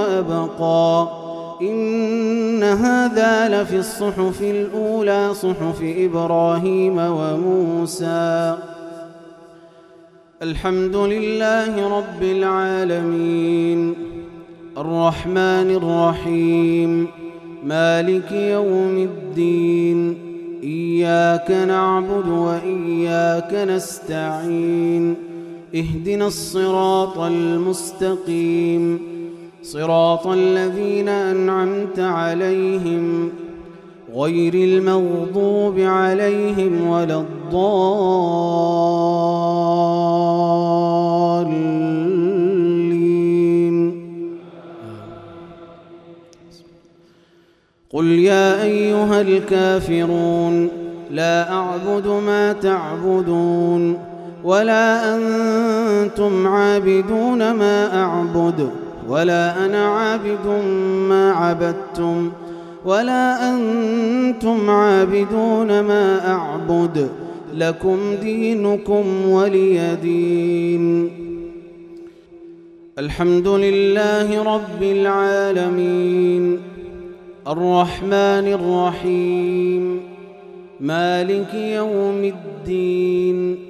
وأبقى. إن هذا لفي الصحف الأولى صحف إبراهيم وموسى. الحمد لله رب العالمين. الرحمن الرحيم. مالك يوم الدين. إياك نعبد وإياك نستعين. اهدنا الصراط المستقيم. صراط الذين أنعمت عليهم غير المغضوب عليهم ولا الضالين. قل يا أيها الكافرون لا أعبد ما تعبدون ولا أنتم عابدون ما أعبد. ولا أنا عابد ما عبدتم ولا أنتم عابدون ما أعبد لكم دينكم ولي دين. الحمد لله رب العالمين. الرحمن الرحيم. مالك يوم الدين.